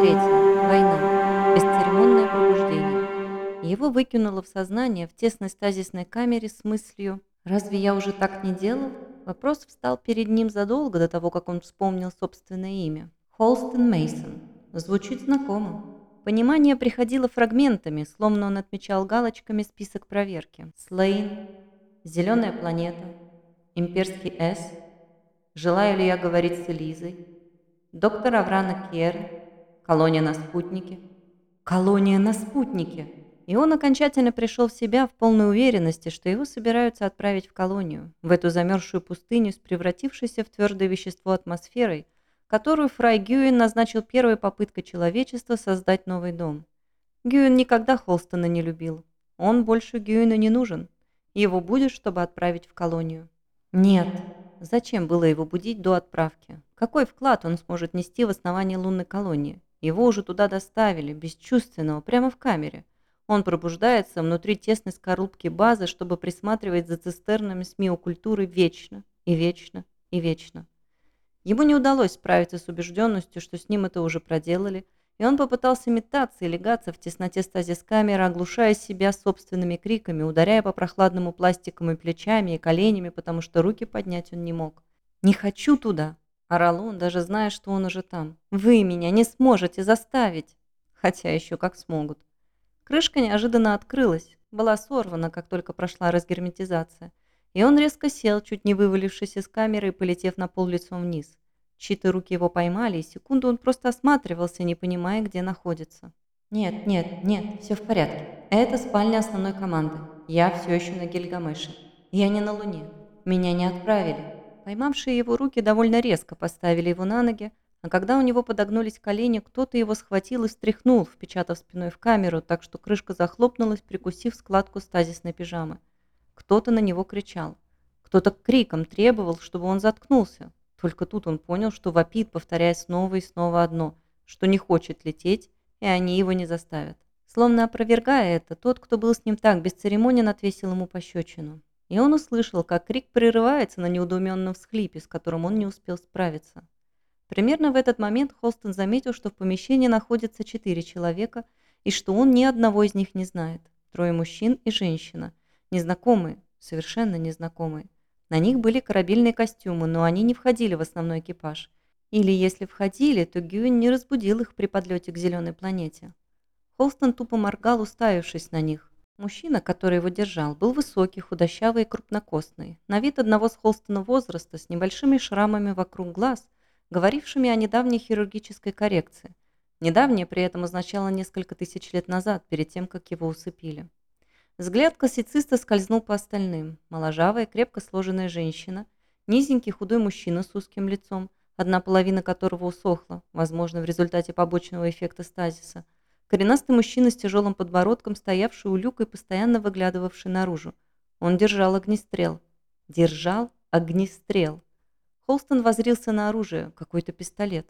третья. Война. Бесцеремонное пробуждение. Его выкинуло в сознание в тесной стазисной камере с мыслью «Разве я уже так не делал?» Вопрос встал перед ним задолго до того, как он вспомнил собственное имя. Холстон Мейсон. Звучит знакомо. Понимание приходило фрагментами, словно он отмечал галочками список проверки. Слейн, Зеленая планета, Имперский С, Желаю ли я говорить с Элизой, Доктор Аврана Керн, Колония на спутнике. Колония на спутнике! И он окончательно пришел в себя в полной уверенности, что его собираются отправить в колонию, в эту замерзшую пустыню с превратившейся в твердое вещество атмосферой, которую Фрай Гюин назначил первой попыткой человечества создать новый дом. Гюин никогда Холстона не любил. Он больше Гюина не нужен. Его будет, чтобы отправить в колонию. Нет, зачем было его будить до отправки? Какой вклад он сможет нести в основание лунной колонии? Его уже туда доставили, бесчувственного, прямо в камере. Он пробуждается внутри тесной скорлупки базы, чтобы присматривать за цистернами с миокультуры вечно, и вечно, и вечно. Ему не удалось справиться с убежденностью, что с ним это уже проделали, и он попытался метаться и легаться в тесноте стазис-камеры, оглушая себя собственными криками, ударяя по прохладному пластикам и плечами, и коленями, потому что руки поднять он не мог. «Не хочу туда!» – орал он, даже зная, что он уже там. «Вы меня не сможете заставить!» Хотя еще как смогут. Крышка неожиданно открылась, была сорвана, как только прошла разгерметизация. И он резко сел, чуть не вывалившись из камеры и полетев на пол лицом вниз. Чьи-то руки его поймали, и секунду он просто осматривался, не понимая, где находится. «Нет, нет, нет, все в порядке. Это спальня основной команды. Я все еще на Гильгамеше. Я не на Луне. Меня не отправили». Поймавшие его руки довольно резко поставили его на ноги, а когда у него подогнулись колени, кто-то его схватил и встряхнул, впечатав спиной в камеру, так что крышка захлопнулась, прикусив складку стазисной пижамы. Кто-то на него кричал. Кто-то криком требовал, чтобы он заткнулся. Только тут он понял, что вопит, повторяя снова и снова одно, что не хочет лететь, и они его не заставят. Словно опровергая это, тот, кто был с ним так бесцеремонен, отвесил ему пощечину. И он услышал, как крик прерывается на неудуменном всхлипе, с которым он не успел справиться. Примерно в этот момент Холстон заметил, что в помещении находятся четыре человека и что он ни одного из них не знает. Трое мужчин и женщина. Незнакомые, совершенно незнакомые. На них были корабельные костюмы, но они не входили в основной экипаж. Или если входили, то Гюин не разбудил их при подлете к зеленой планете. Холстон тупо моргал, уставившись на них. Мужчина, который его держал, был высокий, худощавый и крупнокостный. На вид одного с Холстона возраста, с небольшими шрамами вокруг глаз – говорившими о недавней хирургической коррекции. Недавнее при этом означало несколько тысяч лет назад, перед тем, как его усыпили. Взгляд классициста скользнул по остальным. Моложавая, крепко сложенная женщина, низенький худой мужчина с узким лицом, одна половина которого усохла, возможно, в результате побочного эффекта стазиса, коренастый мужчина с тяжелым подбородком, стоявший у люка и постоянно выглядывавший наружу. Он держал огнестрел. Держал огнестрел. Холстон возрился на оружие, какой-то пистолет.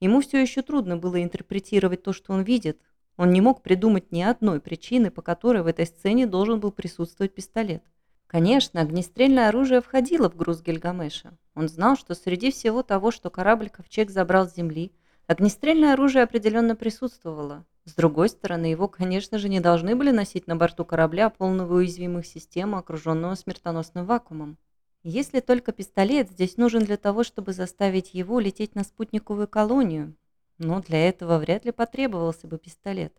Ему все еще трудно было интерпретировать то, что он видит. Он не мог придумать ни одной причины, по которой в этой сцене должен был присутствовать пистолет. Конечно, огнестрельное оружие входило в груз Гильгамеша. Он знал, что среди всего того, что корабль Ковчег забрал с земли, огнестрельное оружие определенно присутствовало. С другой стороны, его, конечно же, не должны были носить на борту корабля полного уязвимых систем, окруженного смертоносным вакуумом. Если только пистолет здесь нужен для того, чтобы заставить его лететь на спутниковую колонию. Но для этого вряд ли потребовался бы пистолет.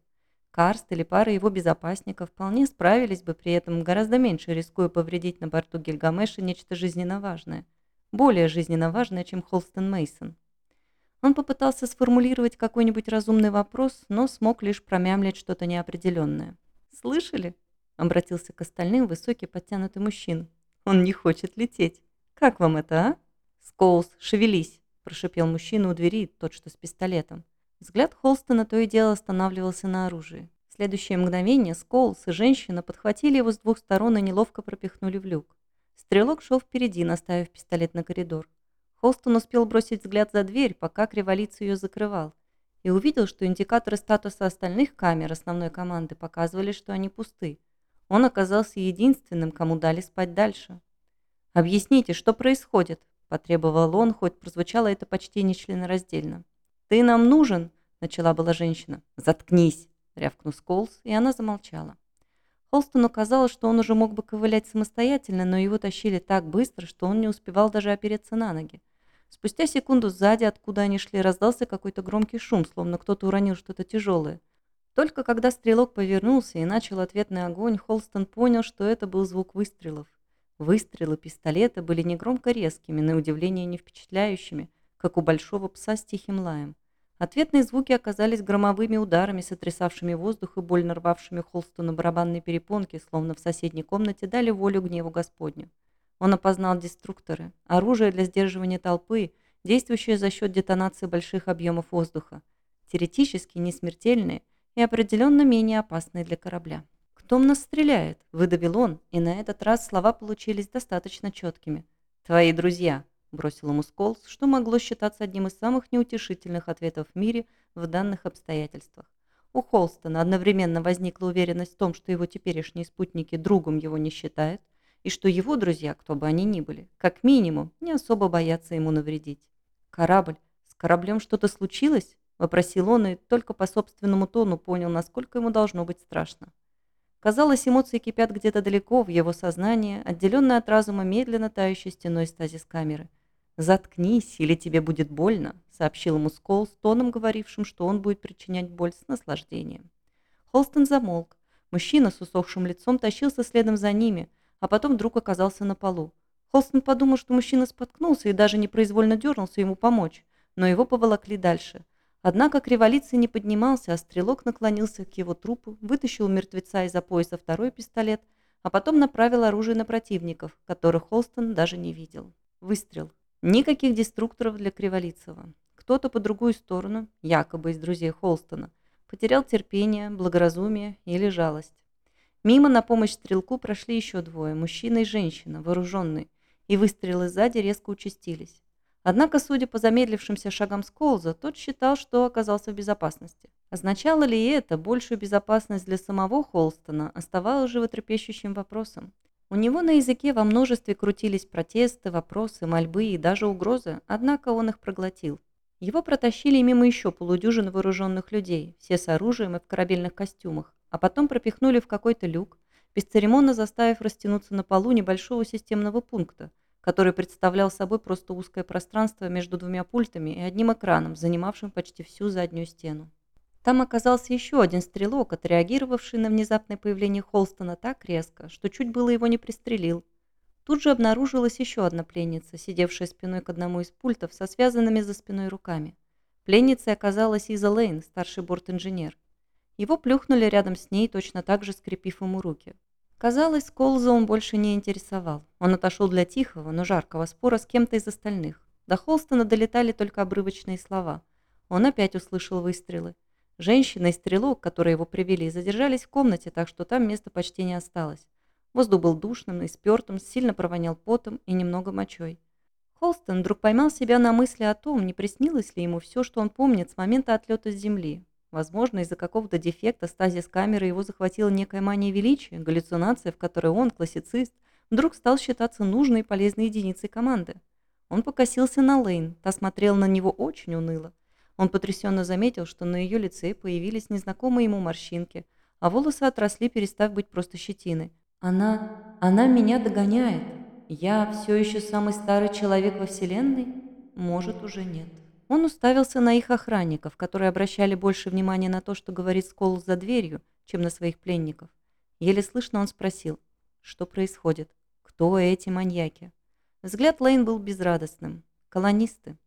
Карст или пара его безопасников вполне справились бы при этом гораздо меньше, рискуя повредить на борту Гильгамеша нечто жизненно важное. Более жизненно важное, чем Холстон Мейсон. Он попытался сформулировать какой-нибудь разумный вопрос, но смог лишь промямлить что-то неопределенное. «Слышали?» – обратился к остальным высокий подтянутый мужчина. Он не хочет лететь. Как вам это, а? Скоулс, шевелись, прошипел мужчина у двери, тот, что с пистолетом. Взгляд Холстона то и дело останавливался на оружии. В следующее мгновение Скоулс и женщина подхватили его с двух сторон и неловко пропихнули в люк. Стрелок шел впереди, наставив пистолет на коридор. Холстон успел бросить взгляд за дверь, пока Криволиц ее закрывал, и увидел, что индикаторы статуса остальных камер основной команды показывали, что они пусты. Он оказался единственным, кому дали спать дальше. «Объясните, что происходит?» – потребовал он, хоть прозвучало это почти нечленораздельно. «Ты нам нужен!» — начала была женщина. «Заткнись!» — рявкнул Сколс, и она замолчала. Холстону казалось, что он уже мог бы ковылять самостоятельно, но его тащили так быстро, что он не успевал даже опереться на ноги. Спустя секунду сзади, откуда они шли, раздался какой-то громкий шум, словно кто-то уронил что-то тяжелое. Только когда стрелок повернулся и начал ответный огонь, Холстон понял, что это был звук выстрелов. Выстрелы пистолета были негромко резкими, на удивление не впечатляющими, как у большого пса с тихим лаем. Ответные звуки оказались громовыми ударами, сотрясавшими воздух и больно рвавшими Холстона барабанные перепонки, словно в соседней комнате дали волю гневу Господню. Он опознал деструкторы, оружие для сдерживания толпы, действующее за счет детонации больших объемов воздуха, теоретически несмертельные и определенно менее опасные для корабля. «Кто в нас стреляет?» – выдавил он, и на этот раз слова получились достаточно четкими. «Твои друзья», – бросил ему Сколс, что могло считаться одним из самых неутешительных ответов в мире в данных обстоятельствах. У Холстона одновременно возникла уверенность в том, что его теперешние спутники другом его не считают, и что его друзья, кто бы они ни были, как минимум, не особо боятся ему навредить. «Корабль? С кораблем что-то случилось?» – вопросил он и только по собственному тону понял, насколько ему должно быть страшно. Казалось, эмоции кипят где-то далеко в его сознании, отделенное от разума медленно тающей стеной стазис камеры. «Заткнись, или тебе будет больно», — сообщил ему Скол с тоном, говорившим, что он будет причинять боль с наслаждением. Холстон замолк. Мужчина с усохшим лицом тащился следом за ними, а потом вдруг оказался на полу. Холстон подумал, что мужчина споткнулся и даже непроизвольно дернулся ему помочь, но его поволокли дальше — Однако к революции не поднимался, а стрелок наклонился к его трупу, вытащил мертвеца из-за пояса второй пистолет, а потом направил оружие на противников, которых Холстон даже не видел. Выстрел. Никаких деструкторов для Криволицева. Кто-то по другую сторону, якобы из друзей Холстона, потерял терпение, благоразумие или жалость. Мимо на помощь стрелку прошли еще двое, мужчина и женщина, вооруженные, и выстрелы сзади резко участились. Однако, судя по замедлившимся шагам Сколза, тот считал, что оказался в безопасности. Означало ли это большую безопасность для самого Холстона, оставалось животрепещущим вопросом. У него на языке во множестве крутились протесты, вопросы, мольбы и даже угрозы, однако он их проглотил. Его протащили мимо еще полудюжины вооруженных людей, все с оружием и в корабельных костюмах, а потом пропихнули в какой-то люк, бесцеремонно заставив растянуться на полу небольшого системного пункта – который представлял собой просто узкое пространство между двумя пультами и одним экраном, занимавшим почти всю заднюю стену. Там оказался еще один стрелок, отреагировавший на внезапное появление Холстона так резко, что чуть было его не пристрелил. Тут же обнаружилась еще одна пленница, сидевшая спиной к одному из пультов со связанными за спиной руками. Пленницей оказалась Иза Лейн, старший борт-инженер. Его плюхнули рядом с ней, точно так же скрепив ему руки. Казалось, Колза он больше не интересовал. Он отошел для тихого, но жаркого спора с кем-то из остальных. До Холстона долетали только обрывочные слова. Он опять услышал выстрелы. Женщина и стрелок, которые его привели, задержались в комнате, так что там места почти не осталось. Воздух был душным и спертым, сильно провонял потом и немного мочой. Холстон вдруг поймал себя на мысли о том, не приснилось ли ему все, что он помнит с момента отлета с Земли. Возможно, из-за какого-то дефекта стазис камеры его захватила некая мания величия, галлюцинация, в которой он, классицист, вдруг стал считаться нужной и полезной единицей команды. Он покосился на Лейн, та смотрела на него очень уныло. Он потрясенно заметил, что на ее лице появились незнакомые ему морщинки, а волосы отросли, перестав быть просто щетиной. «Она... она меня догоняет. Я все еще самый старый человек во Вселенной? Может, уже нет». Он уставился на их охранников, которые обращали больше внимания на то, что говорит Скол за дверью, чем на своих пленников. Еле слышно он спросил, что происходит, кто эти маньяки. Взгляд Лейн был безрадостным. Колонисты.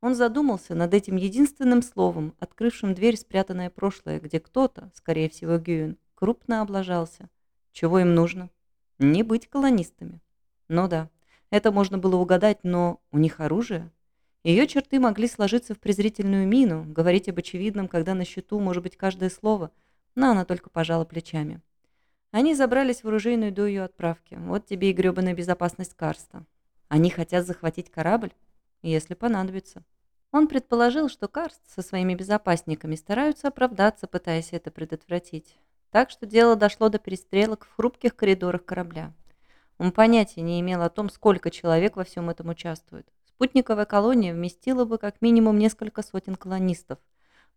Он задумался над этим единственным словом, открывшим дверь спрятанное прошлое, где кто-то, скорее всего Гюин, крупно облажался. Чего им нужно? Не быть колонистами. Ну да, это можно было угадать, но у них оружие. Ее черты могли сложиться в презрительную мину, говорить об очевидном, когда на счету может быть каждое слово, но она только пожала плечами. Они забрались в оружейную до ее отправки. Вот тебе и гребаная безопасность Карста. Они хотят захватить корабль, если понадобится. Он предположил, что Карст со своими безопасниками стараются оправдаться, пытаясь это предотвратить. Так что дело дошло до перестрелок в хрупких коридорах корабля. Он понятия не имел о том, сколько человек во всем этом участвует. Спутниковая колония вместила бы как минимум несколько сотен колонистов.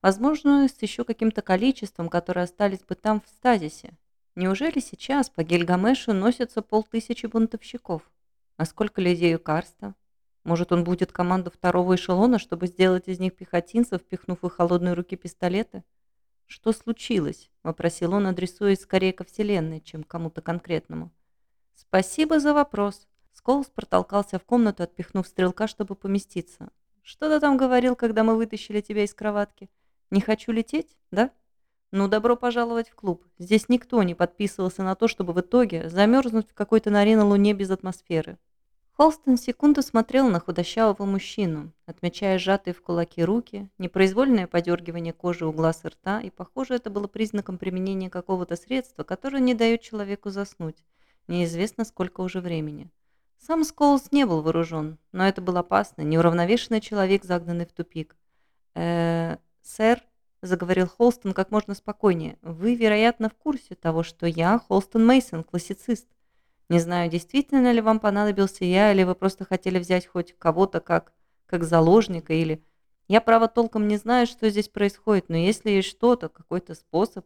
Возможно, с еще каким-то количеством, которые остались бы там в стазисе. Неужели сейчас по Гильгамешу носятся полтысячи бунтовщиков? А сколько людей у Карста? Может, он будет команду второго эшелона, чтобы сделать из них пехотинцев, впихнув в их холодные руки пистолеты? «Что случилось?» – вопросил он, адресуясь скорее ко Вселенной, чем кому-то конкретному. «Спасибо за вопрос». Сколс протолкался в комнату, отпихнув стрелка, чтобы поместиться. «Что ты там говорил, когда мы вытащили тебя из кроватки? Не хочу лететь, да?» «Ну, добро пожаловать в клуб. Здесь никто не подписывался на то, чтобы в итоге замерзнуть в какой-то норе на Луне без атмосферы». Холстон секунду смотрел на худощавого мужчину, отмечая сжатые в кулаки руки, непроизвольное подергивание кожи у глаз и рта, и, похоже, это было признаком применения какого-то средства, которое не дает человеку заснуть, неизвестно сколько уже времени. Сам Сколс не был вооружен, но это был опасно, неуравновешенный человек, загнанный в тупик. э сэр», — заговорил Холстон как можно спокойнее, — «вы, вероятно, в курсе того, что я Холстон Мейсон, классицист. Не знаю, действительно ли вам понадобился я, или вы просто хотели взять хоть кого-то как, как заложника, или... Я, право, толком не знаю, что здесь происходит, но если есть что-то, какой-то способ...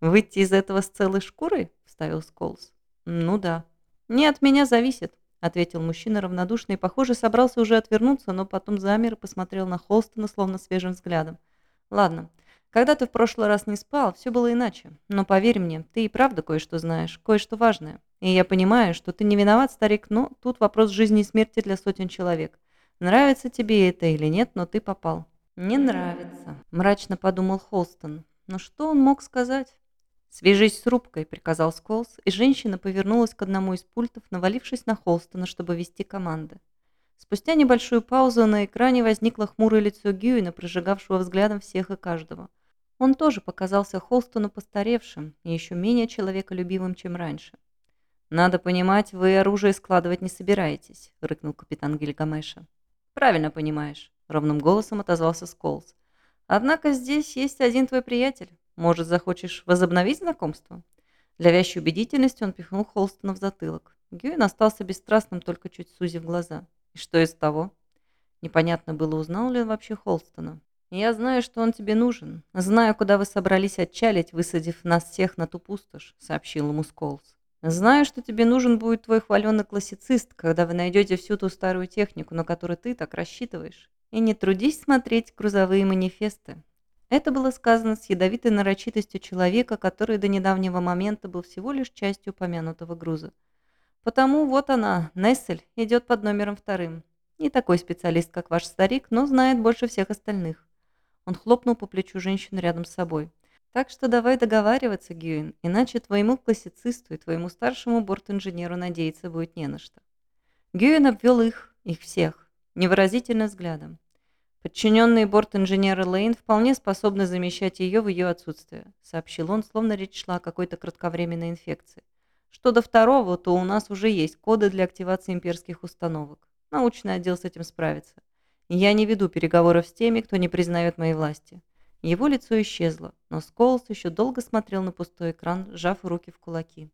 Выйти из этого с целой шкурой? Вставил Сколс. Ну да. Не от меня зависит, ответил мужчина равнодушно и, похоже, собрался уже отвернуться, но потом замер и посмотрел на Холстона словно свежим взглядом. Ладно, когда ты в прошлый раз не спал, все было иначе. Но поверь мне, ты и правда кое-что знаешь, кое-что важное. И я понимаю, что ты не виноват, старик, но тут вопрос жизни и смерти для сотен человек. Нравится тебе это или нет, но ты попал». «Не нравится», – мрачно подумал Холстон. «Но что он мог сказать?» «Свяжись с рубкой», – приказал Сколс, и женщина повернулась к одному из пультов, навалившись на Холстона, чтобы вести команды. Спустя небольшую паузу на экране возникло хмурое лицо Гьюина, прожигавшего взглядом всех и каждого. Он тоже показался Холстону постаревшим и еще менее человеколюбивым, чем раньше. «Надо понимать, вы оружие складывать не собираетесь», — рыкнул капитан Гильгамеша. «Правильно понимаешь», — ровным голосом отозвался Сколс. «Однако здесь есть один твой приятель. Может, захочешь возобновить знакомство?» Для вящей убедительности он пихнул Холстона в затылок. Гюин остался бесстрастным, только чуть сузив глаза. «И что из того?» Непонятно было, узнал ли он вообще Холстона. «Я знаю, что он тебе нужен. Знаю, куда вы собрались отчалить, высадив нас всех на ту пустошь», — сообщил ему Сколс. «Знаю, что тебе нужен будет твой хваленый классицист, когда вы найдете всю ту старую технику, на которую ты так рассчитываешь. И не трудись смотреть грузовые манифесты». Это было сказано с ядовитой нарочитостью человека, который до недавнего момента был всего лишь частью упомянутого груза. Потому вот она, Нессель, идет под номером вторым. Не такой специалист, как ваш старик, но знает больше всех остальных. Он хлопнул по плечу женщину рядом с собой. «Так что давай договариваться, Гюин, иначе твоему классицисту и твоему старшему бортинженеру надеяться будет не на что». Гюин обвел их, их всех, невыразительным взглядом. Подчиненные борт-инженера Лейн вполне способны замещать ее в ее отсутствие, сообщил он, словно речь шла о какой-то кратковременной инфекции. Что до второго, то у нас уже есть коды для активации имперских установок. Научный отдел с этим справится. Я не веду переговоров с теми, кто не признает моей власти. Его лицо исчезло, но Сколс еще долго смотрел на пустой экран, сжав руки в кулаки.